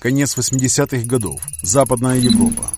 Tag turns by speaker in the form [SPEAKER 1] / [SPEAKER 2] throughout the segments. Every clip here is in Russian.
[SPEAKER 1] Конец 80-х годов. Западная Европа.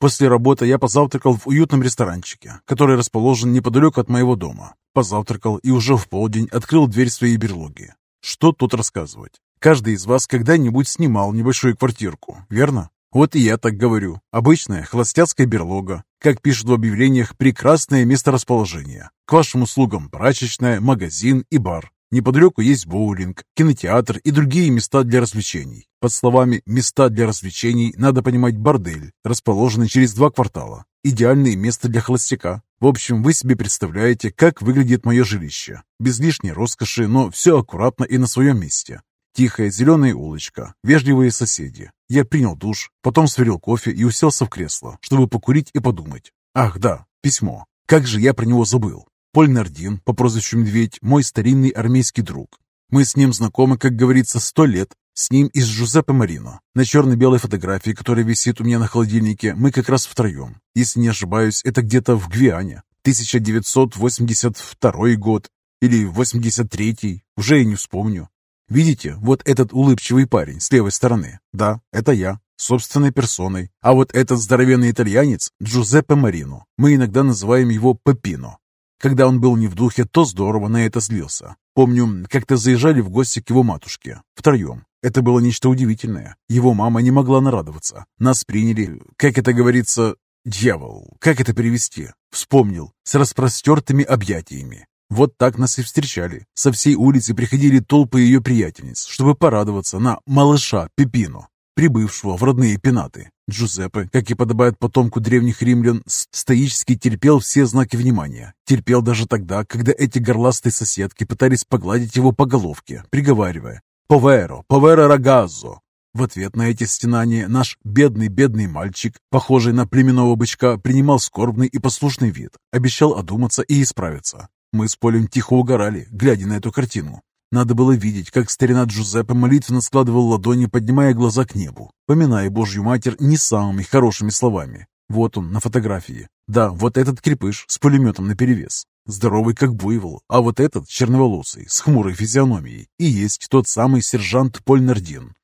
[SPEAKER 1] После работы я позавтракал в уютном ресторанчике, который расположен неподалеку от моего дома. Позавтракал и уже в полдень открыл дверь своей берлоги. Что тут рассказывать? Каждый из вас когда-нибудь снимал небольшую квартирку, верно? Вот и я так говорю. Обычная холостяцкая берлога. Как пишут в объявлениях, прекрасное месторасположение. К вашим услугам прачечная, магазин и бар. Неподалеку есть боулинг, кинотеатр и другие места для развлечений. Под словами «места для развлечений» надо понимать бордель, расположенный через два квартала. Идеальное место для холостяка. В общем, вы себе представляете, как выглядит мое жилище. Без лишней роскоши, но все аккуратно и на своем месте. Тихая зеленая улочка, вежливые соседи. Я принял душ, потом сварил кофе и уселся в кресло, чтобы покурить и подумать. Ах, да, письмо. Как же я про него забыл. Поль Нардин, по прозвищу Медведь, мой старинный армейский друг. Мы с ним знакомы, как говорится, сто лет. С ним из Жузеппе Марино. На черно-белой фотографии, которая висит у меня на холодильнике, мы как раз втроем. Если не ошибаюсь, это где-то в Гвиане. 1982 год или 83 уже и не вспомню. Видите, вот этот улыбчивый парень с левой стороны? Да, это я, собственной персоной. А вот этот здоровенный итальянец Джузеппе Марино. Мы иногда называем его Пепино. Когда он был не в духе, то здорово на это злился. Помню, как-то заезжали в гости к его матушке. Втроем. Это было нечто удивительное. Его мама не могла нарадоваться. Нас приняли, как это говорится, дьявол. Как это перевести? Вспомнил. С распростертыми объятиями. Вот так нас и встречали. Со всей улицы приходили толпы ее приятельниц, чтобы порадоваться на малыша Пепино, прибывшего в родные пенаты. Джузеппе, как и подобает потомку древних римлян, стоически терпел все знаки внимания. Терпел даже тогда, когда эти горластые соседки пытались погладить его по головке, приговаривая «Поверо, поверо рагаззо». В ответ на эти стенания наш бедный-бедный мальчик, похожий на племенного бычка, принимал скорбный и послушный вид, обещал одуматься и исправиться. Мы с Полем тихо угорали, глядя на эту картину. Надо было видеть, как старина Джузеппе молитвенно складывал ладони, поднимая глаза к небу, поминая Божью Матерь не самыми хорошими словами. Вот он на фотографии. Да, вот этот крепыш с пулеметом наперевес. Здоровый как буйвол, а вот этот черноволосый, с хмурой физиономией, и есть тот самый сержант Поль Нардин.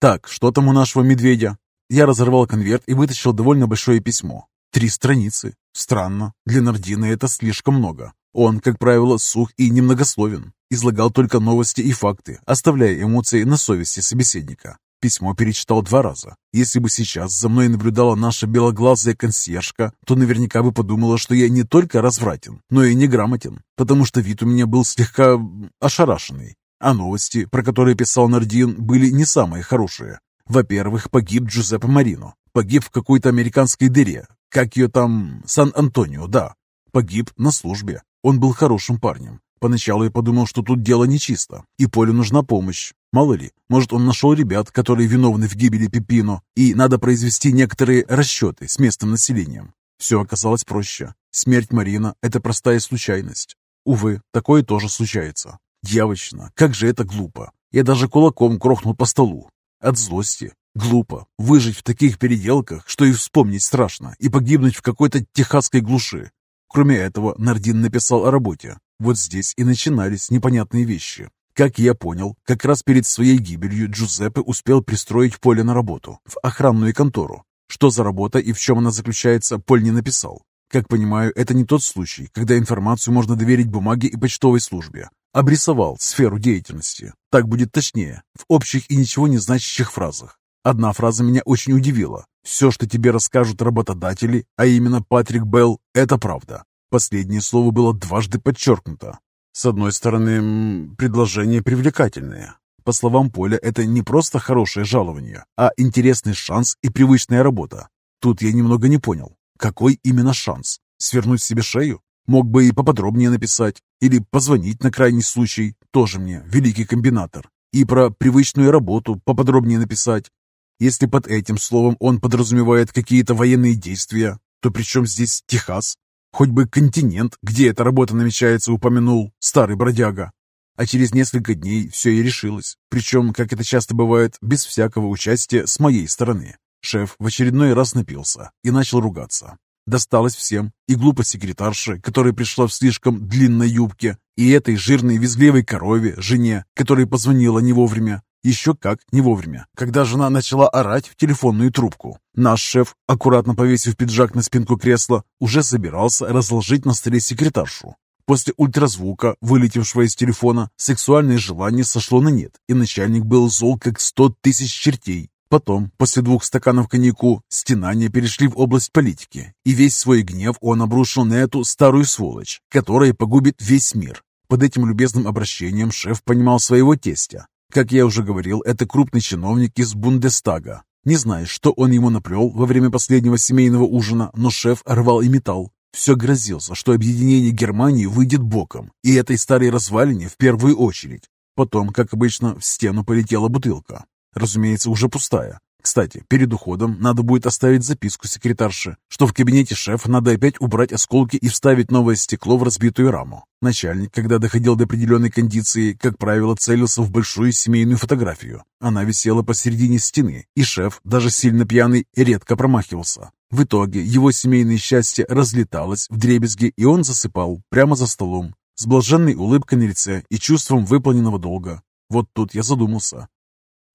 [SPEAKER 1] Так, что там у нашего медведя? Я разорвал конверт и вытащил довольно большое письмо. Три страницы. Странно, для Нардина это слишком много. Он, как правило, сух и немногословен, излагал только новости и факты, оставляя эмоции на совести собеседника. Письмо перечитал два раза. Если бы сейчас за мной наблюдала наша белоглазая консьержка, то наверняка бы подумала, что я не только развратен, но и неграмотен, потому что вид у меня был слегка ошарашенный. А новости, про которые писал Нардин, были не самые хорошие. Во-первых, погиб Джузеппе Марино. Погиб в какой-то американской дыре. Как ее там? Сан-Антонио, да. Погиб на службе. Он был хорошим парнем. Поначалу я подумал, что тут дело нечисто, и Полю нужна помощь. Мало ли, может, он нашел ребят, которые виновны в гибели Пепино, и надо произвести некоторые расчеты с местным населением. Все оказалось проще. Смерть Марина – это простая случайность. Увы, такое тоже случается. Дьявочно, как же это глупо. Я даже кулаком грохнул по столу. От злости. Глупо. Выжить в таких переделках, что и вспомнить страшно, и погибнуть в какой-то техасской глуши. Кроме этого, Нардин написал о работе. Вот здесь и начинались непонятные вещи. Как я понял, как раз перед своей гибелью Джузеппе успел пристроить Поле на работу, в охранную контору. Что за работа и в чем она заключается, Поль не написал. Как понимаю, это не тот случай, когда информацию можно доверить бумаге и почтовой службе. Обрисовал сферу деятельности. Так будет точнее, в общих и ничего не значащих фразах. Одна фраза меня очень удивила. Все, что тебе расскажут работодатели, а именно Патрик Белл, это правда. Последнее слово было дважды подчеркнуто. С одной стороны, предложение привлекательное. По словам Поля, это не просто хорошее жалование, а интересный шанс и привычная работа. Тут я немного не понял, какой именно шанс? Свернуть себе шею? Мог бы и поподробнее написать. Или позвонить на крайний случай, тоже мне, великий комбинатор. И про привычную работу поподробнее написать. Если под этим словом он подразумевает какие-то военные действия, то при чем здесь Техас? Хоть бы континент, где эта работа намечается, упомянул старый бродяга. А через несколько дней все и решилось. Причем, как это часто бывает, без всякого участия с моей стороны. Шеф в очередной раз напился и начал ругаться. Досталось всем, и глупой секретарше, которая пришла в слишком длинной юбке, и этой жирной визгливой корове, жене, которая позвонила не вовремя, Еще как не вовремя, когда жена начала орать в телефонную трубку. Наш шеф, аккуратно повесив пиджак на спинку кресла, уже собирался разложить на столе секретаршу. После ультразвука, вылетевшего из телефона, сексуальное желание сошло на нет, и начальник был зол как сто тысяч чертей. Потом, после двух стаканов коньяку, стенания перешли в область политики, и весь свой гнев он обрушил на эту старую сволочь, которая погубит весь мир. Под этим любезным обращением шеф понимал своего тестя, как я уже говорил, это крупный чиновник из Бундестага. Не знаю, что он ему наплел во время последнего семейного ужина, но шеф рвал и металл. Все грозился, что объединение Германии выйдет боком, и этой старой развалине в первую очередь. Потом, как обычно, в стену полетела бутылка. Разумеется, уже пустая. Кстати, перед уходом надо будет оставить записку секретарше, что в кабинете шефа надо опять убрать осколки и вставить новое стекло в разбитую раму. Начальник, когда доходил до определенной кондиции, как правило, целился в большую семейную фотографию. Она висела посередине стены, и шеф, даже сильно пьяный, редко промахивался. В итоге его семейное счастье разлеталось в дребезги, и он засыпал прямо за столом, с блаженной улыбкой на лице и чувством выполненного долга. Вот тут я задумался,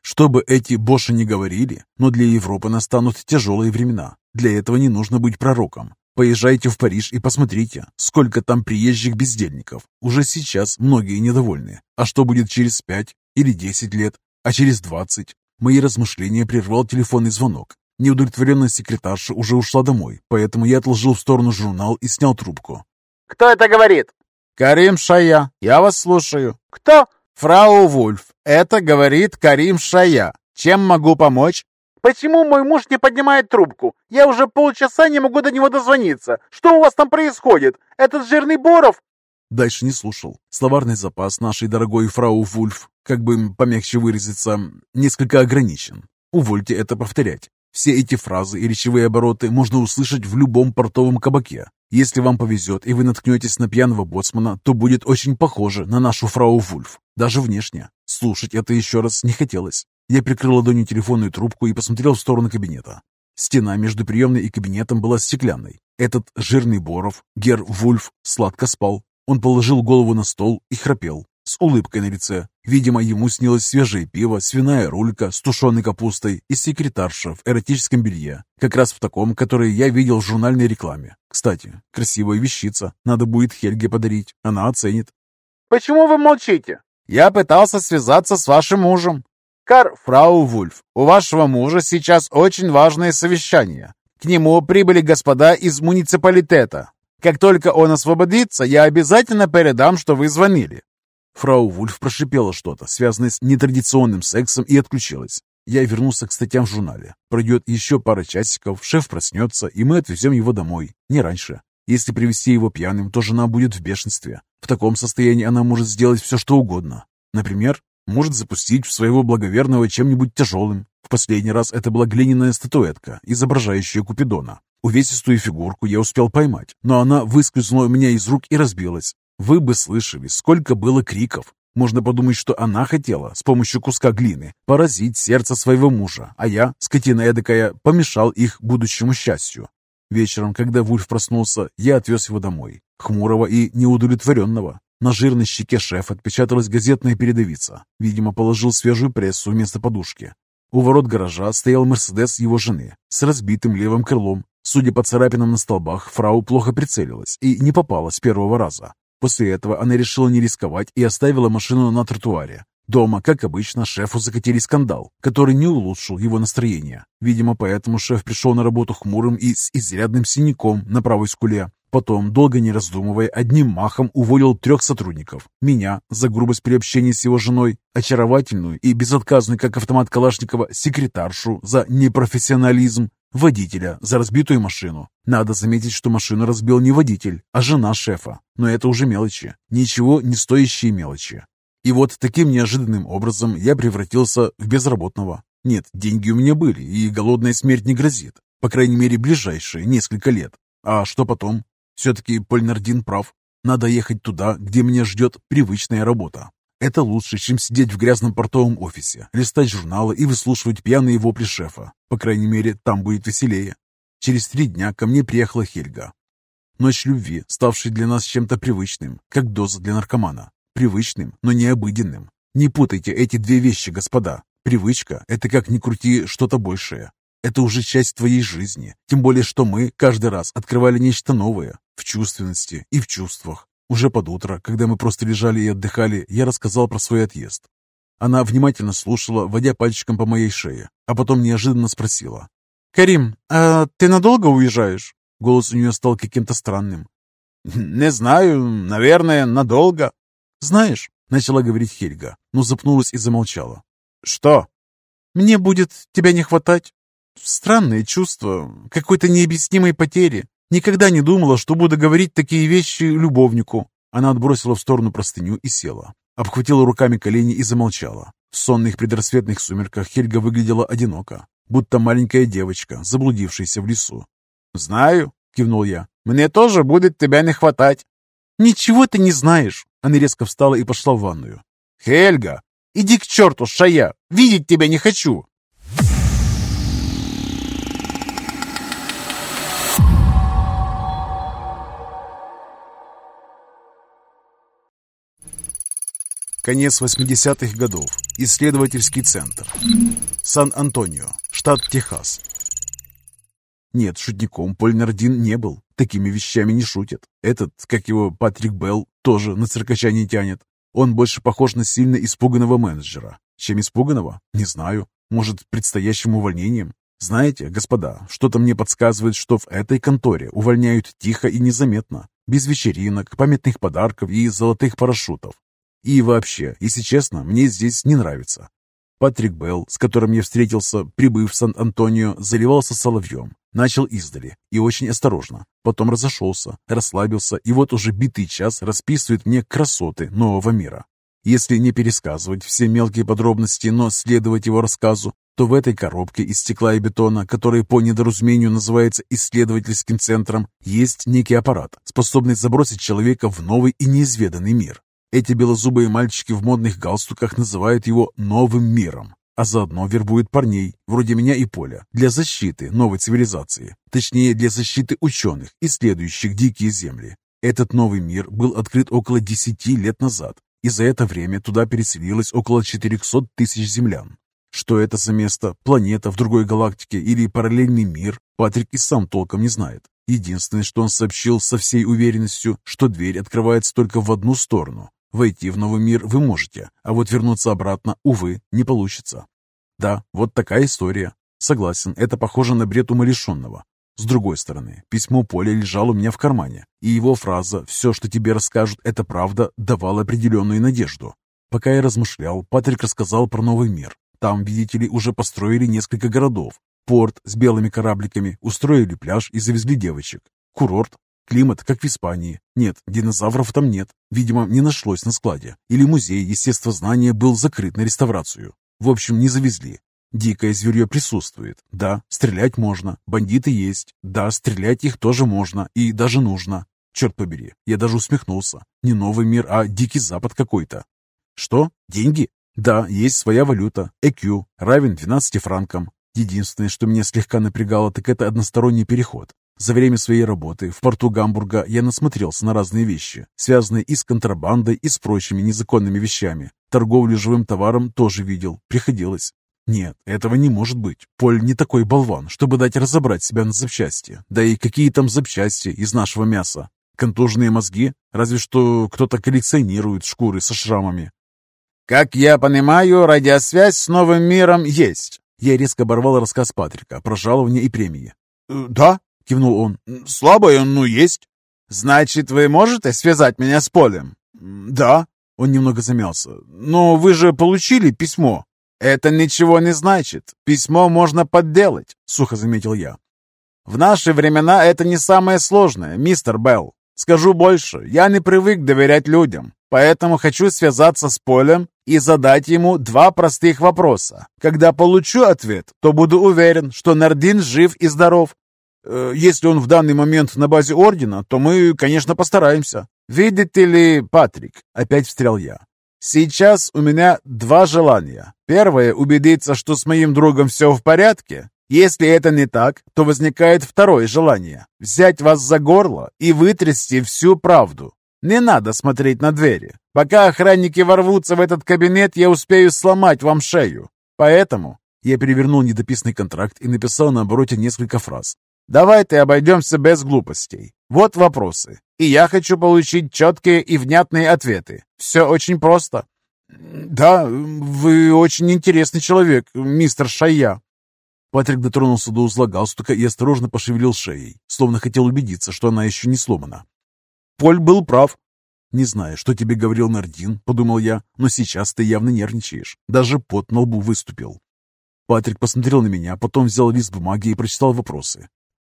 [SPEAKER 1] что бы эти боши не говорили, но для Европы настанут тяжелые времена. Для этого не нужно быть пророком. Поезжайте в Париж и посмотрите, сколько там приезжих бездельников. Уже сейчас многие недовольны. А что будет через пять или десять лет, а через двадцать? Мои размышления прервал телефонный звонок. Неудовлетворенная секретарша уже ушла домой, поэтому я отложил в сторону журнал и снял трубку.
[SPEAKER 2] «Кто это говорит?»
[SPEAKER 1] «Карим Шая, я вас слушаю».
[SPEAKER 2] «Кто?»
[SPEAKER 1] «Фрау Вульф, это говорит Карим Шая. Чем могу помочь?»
[SPEAKER 2] «Почему мой муж не поднимает трубку? Я уже полчаса не могу до него дозвониться. Что у вас там происходит? Этот жирный Боров?»
[SPEAKER 1] Дальше не слушал. Словарный запас нашей дорогой фрау Вульф, как бы помягче выразиться, несколько ограничен. Увольте это повторять. Все эти фразы и речевые обороты можно услышать в любом портовом кабаке. Если вам повезет и вы наткнетесь на пьяного боцмана, то будет очень похоже на нашу фрау Вульф, даже внешне. Слушать это еще раз не хотелось. Я прикрыл ладонью телефонную трубку и посмотрел в сторону кабинета. Стена между приемной и кабинетом была стеклянной. Этот жирный Боров, Гер Вульф, сладко спал. Он положил голову на стол и храпел с улыбкой на лице. Видимо, ему снилось свежее пиво, свиная рулька с тушеной капустой и секретарша в эротическом белье, как раз в таком, которое я видел в журнальной рекламе. Кстати, красивая вещица, надо будет Хельге подарить, она оценит.
[SPEAKER 2] «Почему вы молчите?»
[SPEAKER 1] «Я пытался связаться с вашим мужем».
[SPEAKER 2] «Кар...»
[SPEAKER 1] «Фрау Вульф, у вашего мужа сейчас очень важное совещание. К нему прибыли господа из муниципалитета. Как только он освободится, я обязательно передам, что вы звонили. Фрау Вульф прошипела что-то, связанное с нетрадиционным сексом, и отключилась. Я вернулся к статьям в журнале. Пройдет еще пара часиков, шеф проснется, и мы отвезем его домой. Не раньше. Если привести его пьяным, то жена будет в бешенстве. В таком состоянии она может сделать все, что угодно. Например, может запустить в своего благоверного чем-нибудь тяжелым. В последний раз это была глиняная статуэтка, изображающая Купидона. Увесистую фигурку я успел поймать, но она выскользнула у меня из рук и разбилась. Вы бы слышали, сколько было криков. Можно подумать, что она хотела с помощью куска глины поразить сердце своего мужа, а я, скотина эдакая, помешал их будущему счастью. Вечером, когда Вульф проснулся, я отвез его домой, хмурого и неудовлетворенного. На жирной щеке шефа отпечаталась газетная передовица. Видимо, положил свежую прессу вместо подушки. У ворот гаража стоял Мерседес его жены с разбитым левым крылом. Судя по царапинам на столбах, фрау плохо прицелилась и не попала с первого раза. После этого она решила не рисковать и оставила машину на тротуаре. Дома, как обычно, шефу закатили скандал, который не улучшил его настроение. Видимо, поэтому шеф пришел на работу хмурым и с изрядным синяком на правой скуле. Потом, долго не раздумывая, одним махом уволил трех сотрудников. Меня за грубость при общении с его женой, очаровательную и безотказную, как автомат Калашникова, секретаршу за непрофессионализм, водителя за разбитую машину. Надо заметить, что машину разбил не водитель, а жена шефа. Но это уже мелочи. Ничего не стоящие мелочи. И вот таким неожиданным образом я превратился в безработного. Нет, деньги у меня были, и голодная смерть не грозит. По крайней мере, ближайшие несколько лет. А что потом? Все-таки Польнардин прав. Надо ехать туда, где меня ждет привычная работа. Это лучше, чем сидеть в грязном портовом офисе, листать журналы и выслушивать пьяные вопли шефа. По крайней мере, там будет веселее. Через три дня ко мне приехала Хельга. Ночь любви, ставшая для нас чем-то привычным, как доза для наркомана. Привычным, но не обыденным. Не путайте эти две вещи, господа. Привычка – это как ни крути что-то большее. Это уже часть твоей жизни. Тем более, что мы каждый раз открывали нечто новое. В чувственности и в чувствах. Уже под утро, когда мы просто лежали и отдыхали, я рассказал про свой отъезд. Она внимательно слушала, водя пальчиком по моей шее, а потом неожиданно спросила. «Карим, а ты надолго уезжаешь?» Голос у нее стал каким-то странным.
[SPEAKER 2] «Не знаю, наверное, надолго».
[SPEAKER 1] «Знаешь», — начала говорить Хельга, но запнулась и замолчала.
[SPEAKER 2] «Что?»
[SPEAKER 1] «Мне будет тебя не хватать. Странное чувство, какой-то необъяснимой потери. Никогда не думала, что буду говорить такие вещи любовнику. Она отбросила в сторону простыню и села. Обхватила руками колени и замолчала. В сонных предрассветных сумерках Хельга выглядела одиноко, будто маленькая девочка, заблудившаяся в лесу.
[SPEAKER 2] «Знаю», — кивнул я, — «мне тоже будет тебя не хватать».
[SPEAKER 1] «Ничего ты не знаешь!» Она резко встала и пошла в ванную.
[SPEAKER 2] «Хельга, иди к черту, шая! Видеть тебя не хочу!»
[SPEAKER 1] Конец 80-х годов. Исследовательский центр. Сан-Антонио, штат Техас. Нет, шутником Поль Нардин не был. Такими вещами не шутят. Этот, как его Патрик Белл, тоже на циркача не тянет. Он больше похож на сильно испуганного менеджера. Чем испуганного? Не знаю. Может, предстоящим увольнением? Знаете, господа, что-то мне подсказывает, что в этой конторе увольняют тихо и незаметно, без вечеринок, памятных подарков и золотых парашютов. И вообще, если честно, мне здесь не нравится. Патрик Белл, с которым я встретился, прибыв в Сан-Антонио, заливался соловьем. Начал издали и очень осторожно. Потом разошелся, расслабился и вот уже битый час расписывает мне красоты нового мира. Если не пересказывать все мелкие подробности, но следовать его рассказу, то в этой коробке из стекла и бетона, которая по недоразумению называется исследовательским центром, есть некий аппарат, способный забросить человека в новый и неизведанный мир. Эти белозубые мальчики в модных галстуках называют его «новым миром», а заодно вербуют парней, вроде меня и Поля, для защиты новой цивилизации, точнее для защиты ученых, исследующих дикие земли. Этот новый мир был открыт около 10 лет назад, и за это время туда переселилось около 400 тысяч землян. Что это за место, планета в другой галактике или параллельный мир, Патрик и сам толком не знает. Единственное, что он сообщил со всей уверенностью, что дверь открывается только в одну сторону, Войти в новый мир вы можете, а вот вернуться обратно, увы, не получится. Да, вот такая история. Согласен, это похоже на бред умалишенного. С другой стороны, письмо Поля лежало у меня в кармане, и его фраза «все, что тебе расскажут, это правда» давала определенную надежду. Пока я размышлял, Патрик рассказал про новый мир. Там, видите ли, уже построили несколько городов. Порт с белыми корабликами, устроили пляж и завезли девочек. Курорт, Климат, как в Испании. Нет, динозавров там нет. Видимо, не нашлось на складе. Или музей естествознания был закрыт на реставрацию. В общем, не завезли. Дикое зверье присутствует. Да, стрелять можно. Бандиты есть. Да, стрелять их тоже можно и даже нужно. Черт побери, я даже усмехнулся. Не новый мир, а дикий запад какой-то. Что? Деньги? Да, есть своя валюта. EQ равен 12 франкам. Единственное, что меня слегка напрягало, так это односторонний переход. За время своей работы в порту Гамбурга я насмотрелся на разные вещи, связанные и с контрабандой, и с прочими незаконными вещами. Торговлю живым товаром тоже видел, приходилось. Нет, этого не может быть. Поль не такой болван, чтобы дать разобрать себя на запчасти. Да и какие там запчасти из нашего мяса? Контужные мозги? Разве что кто-то коллекционирует шкуры со шрамами.
[SPEAKER 2] «Как я понимаю, радиосвязь с новым миром есть».
[SPEAKER 1] Я резко оборвал рассказ Патрика про жалования и премии.
[SPEAKER 2] «Э, «Да, — кивнул он. «Слабое, ну, есть». «Значит, вы можете связать меня с Полем?»
[SPEAKER 1] «Да». Он немного замялся.
[SPEAKER 2] «Но вы же получили письмо». «Это ничего не значит. Письмо можно подделать», — сухо заметил я. «В наши времена это не самое сложное, мистер Белл. Скажу больше, я не привык доверять людям, поэтому хочу связаться с Полем и задать ему два простых вопроса. Когда получу ответ, то буду уверен, что Нардин жив и здоров, если он в данный момент на базе Ордена, то мы, конечно, постараемся. Видите ли, Патрик, опять встрял я. Сейчас у меня два желания. Первое – убедиться, что с моим другом все в порядке. Если это не так, то возникает второе желание – взять вас за горло и вытрясти всю правду. Не надо смотреть на двери. Пока охранники ворвутся в этот кабинет, я успею сломать вам шею. Поэтому я перевернул недописанный контракт и написал на обороте несколько фраз. Давайте обойдемся без глупостей. Вот вопросы. И я хочу получить четкие и внятные ответы. Все очень просто. Да, вы очень интересный человек, мистер Шая. Патрик дотронулся до узла галстука и осторожно пошевелил шеей, словно хотел убедиться, что она еще не сломана. Поль был прав. «Не знаю, что тебе говорил Нардин», — подумал я, «но сейчас ты явно нервничаешь. Даже пот на лбу выступил». Патрик посмотрел на меня, потом взял лист бумаги и прочитал вопросы.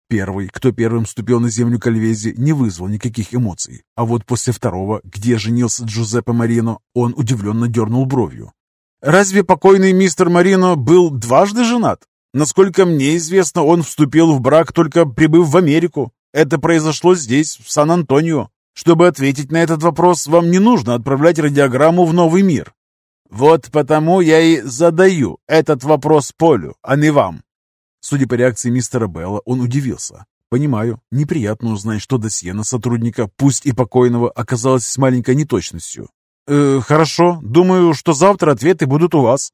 [SPEAKER 2] Первый, кто первым вступил на землю Кальвези, не вызвал никаких эмоций. А вот после второго, где женился Джузеппе Марино, он удивленно дернул бровью. «Разве покойный мистер Марино был дважды женат? Насколько мне известно, он вступил в брак, только прибыв в Америку. Это произошло здесь, в Сан-Антонио. Чтобы ответить на этот вопрос, вам не нужно отправлять радиограмму в новый мир. Вот потому я и задаю этот вопрос Полю, а не вам. Судя по реакции мистера Белла, он удивился. Понимаю, неприятно узнать, что досье на сотрудника, пусть и покойного, оказалось с маленькой неточностью. Э, хорошо, думаю, что завтра ответы будут у вас.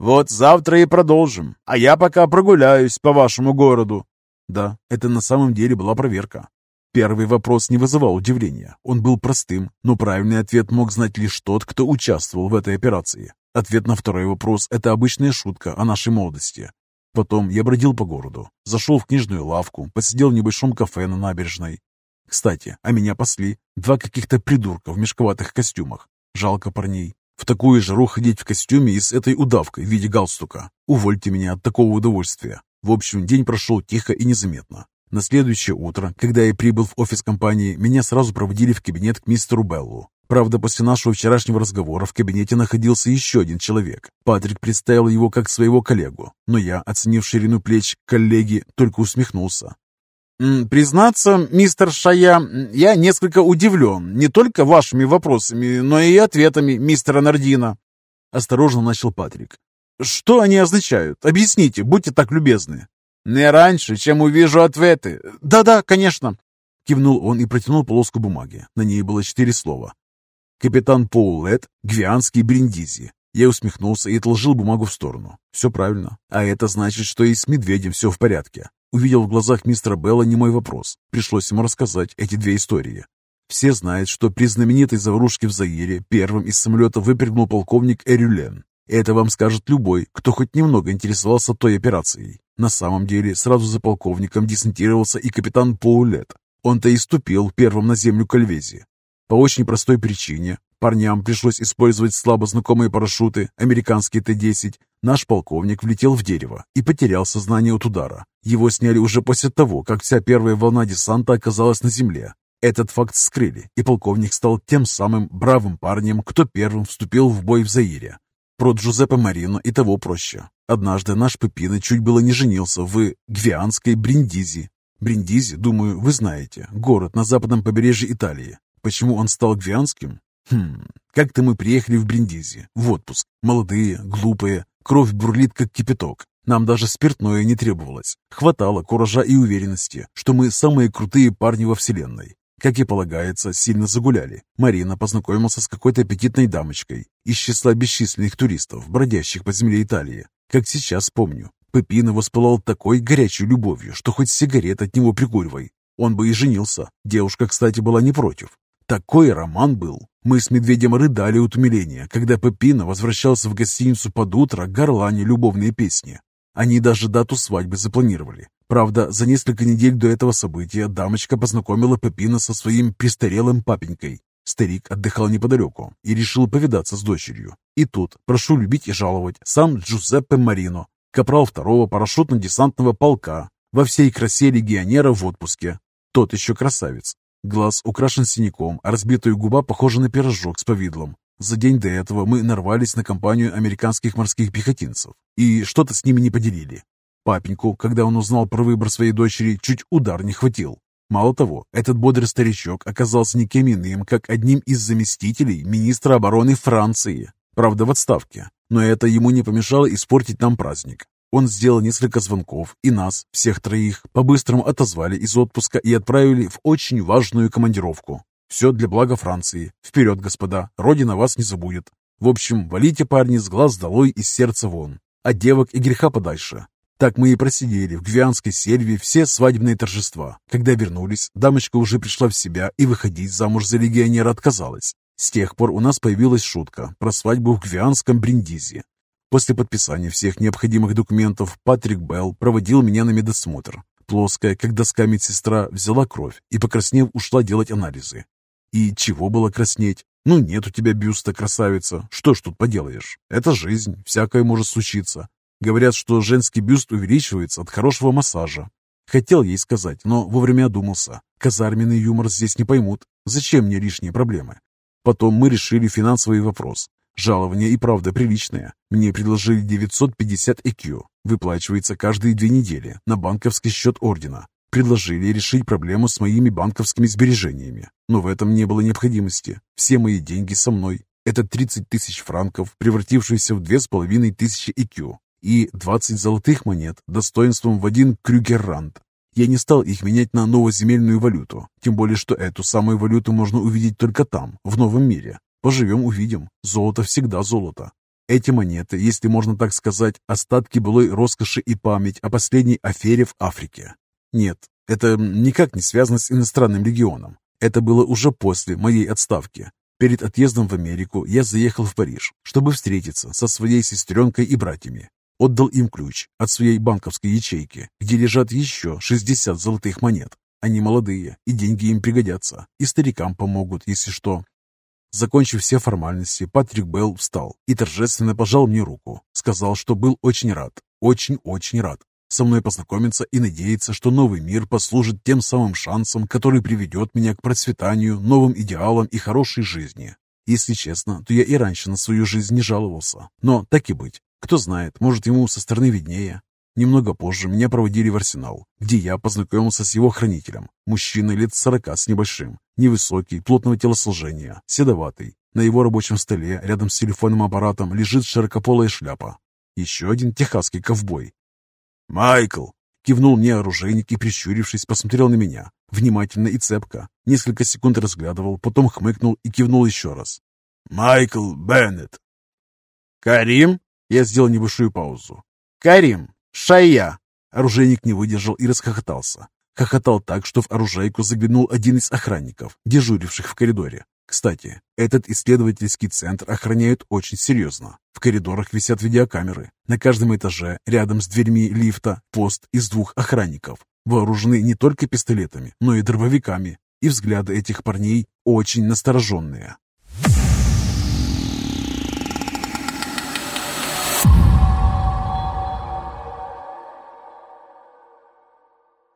[SPEAKER 2] Вот завтра и продолжим, а я пока прогуляюсь по вашему городу. Да, это на самом деле была проверка. Первый вопрос не вызывал удивления. Он был простым, но правильный ответ мог знать лишь тот, кто участвовал в этой операции. Ответ на второй вопрос – это обычная шутка о нашей молодости. Потом я бродил по городу, зашел в книжную лавку, посидел в небольшом кафе на набережной. Кстати, а меня пасли два каких-то придурка в мешковатых костюмах. Жалко парней. В такую жару ходить в костюме и с этой удавкой в виде галстука. Увольте меня от такого удовольствия. В общем, день прошел тихо и незаметно. На следующее утро, когда я прибыл в офис компании, меня сразу проводили в кабинет к мистеру Беллу. Правда, после нашего вчерашнего разговора в кабинете находился еще один человек. Патрик представил его как своего коллегу, но я, оценив ширину плеч коллеги, только усмехнулся. «Признаться, мистер Шая, я несколько удивлен не только вашими вопросами, но и ответами мистера Нардина», — осторожно начал Патрик. «Что они означают? Объясните, будьте так любезны». «Не раньше, чем увижу ответы». «Да-да, конечно». Кивнул он и протянул полоску бумаги. На ней было четыре слова. «Капитан Поулет, Гвианский Бриндизи». Я усмехнулся и отложил бумагу в сторону. Все правильно. А это значит, что и с медведем все в порядке. Увидел в глазах мистера Белла не мой вопрос. Пришлось ему рассказать эти две истории. Все знают, что при знаменитой заварушке в Заире первым из самолета выпрыгнул полковник Эрюлен. Это вам скажет любой, кто хоть немного интересовался той операцией. На самом деле, сразу за полковником десантировался и капитан Поулет. Он-то и ступил первым на землю Кальвези. По очень простой причине. Парням пришлось использовать слабо знакомые парашюты, американские Т-10. Наш полковник влетел в дерево и потерял сознание от удара. Его сняли уже после того, как вся первая волна десанта оказалась на земле. Этот факт скрыли, и полковник стал тем самым бравым парнем, кто первым вступил в бой в Заире. Про Джузеппе Марино и того проще. Однажды наш Пепино чуть было не женился в гвианской Бриндизи. Бриндизи, думаю, вы знаете, город на западном побережье Италии. Почему он стал гвианским? Хм, как-то мы приехали в Бриндизи, в отпуск. Молодые, глупые, кровь бурлит, как кипяток. Нам даже спиртное не требовалось. Хватало куража и уверенности, что мы самые крутые парни во вселенной. Как и полагается, сильно загуляли. Марина познакомился с какой-то аппетитной дамочкой из числа бесчисленных туристов, бродящих по земле Италии. Как сейчас помню, Пепино воспылал такой горячей любовью, что хоть сигарет от него прикуривай. Он бы и женился. Девушка, кстати, была не против. Такой роман был. Мы с Медведем рыдали от умиления, когда Пепино возвращался в гостиницу под утро, горлани любовные песни. Они даже дату свадьбы запланировали. Правда, за несколько недель до этого события дамочка познакомила Пепина со своим престарелым папенькой. Старик отдыхал неподалеку и решил повидаться с дочерью. И тут, прошу любить и жаловать, сам Джузеппе Марино, капрал второго парашютно-десантного полка, во всей красе легионера в отпуске. Тот еще красавец. Глаз украшен синяком, а разбитая губа похожа на пирожок с повидлом. За день до этого мы нарвались на компанию американских морских пехотинцев и что-то с ними не поделили. Папеньку, когда он узнал про выбор своей дочери, чуть удар не хватил. Мало того, этот бодрый старичок оказался никем иным, как одним из заместителей министра обороны Франции. Правда, в отставке. Но это ему не помешало испортить нам праздник. Он сделал несколько звонков, и нас, всех троих, по-быстрому отозвали из отпуска и отправили в очень важную командировку.
[SPEAKER 1] Все для блага Франции. Вперед, господа, Родина вас не забудет. В общем, валите, парни, с глаз долой и сердца вон. А девок и греха подальше. Так мы и просидели в гвианской сельве все свадебные торжества. Когда вернулись, дамочка уже пришла в себя и выходить замуж за легионера отказалась. С тех пор у нас появилась шутка про свадьбу в гвианском Бриндизе. После подписания всех необходимых документов Патрик Белл проводил меня на медосмотр. Плоская, как доска медсестра, взяла кровь и, покраснев, ушла делать анализы. И чего было краснеть? Ну, нет у тебя бюста, красавица. Что ж тут поделаешь? Это жизнь, всякое может случиться. Говорят, что женский бюст увеличивается от хорошего массажа. Хотел ей сказать, но вовремя одумался. Казарменный юмор здесь не поймут. Зачем мне лишние проблемы? Потом мы решили финансовый вопрос. Жалование и правда приличное. Мне предложили 950 EQ. Выплачивается каждые две недели на банковский счет ордена. Предложили решить проблему с моими банковскими сбережениями. Но в этом не было необходимости. Все мои деньги со мной. Это 30 тысяч франков, превратившиеся в 2500 EQ и 20 золотых монет достоинством в один крюгеррант. Я не стал их менять на новоземельную валюту, тем более, что эту самую валюту можно увидеть только там, в новом мире. Поживем, увидим. Золото всегда золото. Эти монеты, если можно так сказать, остатки былой роскоши и память о последней афере в Африке. Нет, это никак не связано с иностранным легионом. Это было уже после моей отставки. Перед отъездом в Америку я заехал в Париж, чтобы встретиться со своей сестренкой и братьями. Отдал им ключ от своей банковской ячейки, где лежат еще 60 золотых монет. Они молодые, и деньги им пригодятся, и старикам помогут, если что. Закончив все формальности, Патрик Белл встал и торжественно пожал мне руку. Сказал, что был очень рад, очень-очень рад со мной познакомиться и надеяться, что новый мир послужит тем самым шансом, который приведет меня к процветанию, новым идеалам и хорошей жизни. Если честно, то я и раньше на свою жизнь не жаловался. Но так и быть, кто знает, может ему со стороны виднее. Немного позже меня проводили в арсенал, где я познакомился с его хранителем. Мужчина лет сорока с небольшим, невысокий, плотного телосложения, седоватый. На его рабочем столе, рядом с телефонным аппаратом, лежит широкополая шляпа. Еще один техасский ковбой. «Майкл!» — кивнул мне оружейник и, прищурившись, посмотрел на меня. Внимательно и цепко. Несколько секунд разглядывал, потом хмыкнул и кивнул еще раз. «Майкл Беннет!» «Карим?» Я сделал небольшую паузу. «Карим! Шая!» Оружейник не выдержал и расхохотался. Хохотал так, что в оружейку заглянул один из охранников, дежуривших в коридоре. Кстати, этот исследовательский центр охраняют очень серьезно. В коридорах висят видеокамеры. На каждом этаже, рядом с дверьми лифта, пост из двух охранников. Вооружены не только пистолетами, но и дробовиками. И взгляды этих парней очень настороженные.